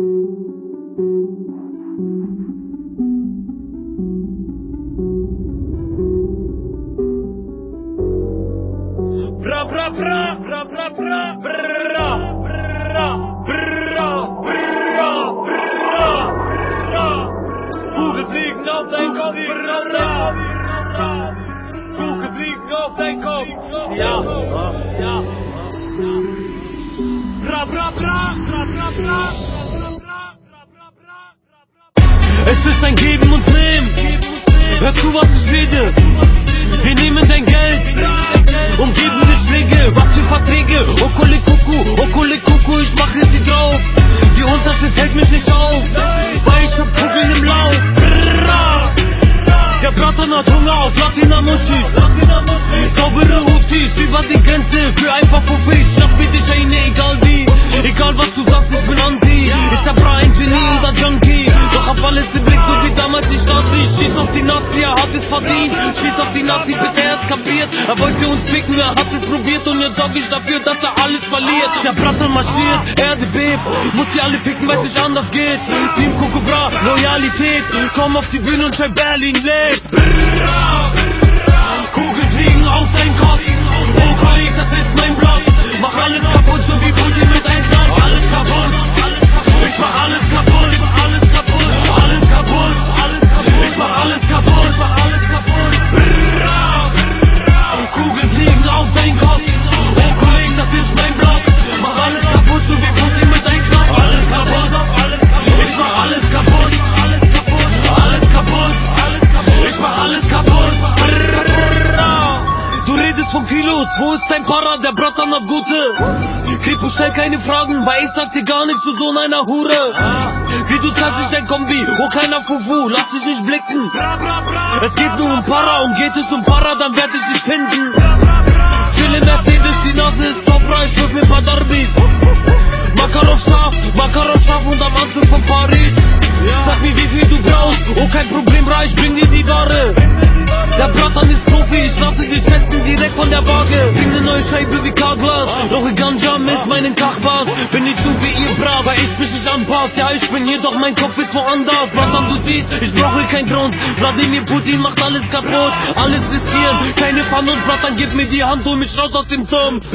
Bra bra bra bra bra bra bra bra bra bra bra bra Vogel fliegen auf dein Kopf, bra bra Vogel fliegen auf dein Kopf, ja, ja. Bra bra bra bra bra Es ist ein Geben und Nehmen. Hör zu, was ich rede. Wir nehmen dein Geld und geben Schläge. Was für Verträge? Okole Kuku, Okole Kuku, ich mache sie drauf. Die Unterschied hält mich nicht auf, weil ich hab Kugeln im Lauf. Der Bratan hat Hunger auf Latina Muschis. Saubere Hupsis über die Grenze für ein paar Profis. Schaff mir dich eine. Egal hat es verdient. Schieß auf die Nazi, bitte er hat's kapiert. Er wollte uns ficken, er hat es probiert. Und jetzt sorg ich dafür, dass er alles verliert. Der Bratan marschiert, Erde bebt. Muss sie alle ficken, weil es nicht anders geht. Team Coco Bra, Loyalität. Komm auf die Bühne und schrei Berlin lebt. Kugeln fliegen auf dein Kopf. Oh Kollege, das ist mein Block. Para, der Bratan hat gute. Kripo stell keine Fragen, weil ich sag dir gar nichts zu so einer Hure. Wie du zahlst ist dein Kombi, oh kleiner Fufu, lass dich nicht blicken. Es geht nur um Para und geht es um Para, dann werd ich dich finden von der Waage. Bring ne neue Scheibe wie Carglass, rauche Ganja mit meinen Kachbars. Bin nicht so wie ihr Bra, weil ich mich nicht anpasst. Ja, ich bin hier, doch mein Kopf ist woanders. Bratan, du siehst, ich brauche kein Grund. Wladimir Putin macht alles kaputt. Alles ist hier, keine Pfanne und Bratan, gib mir die Hand, hol mich raus aus dem Sumpf.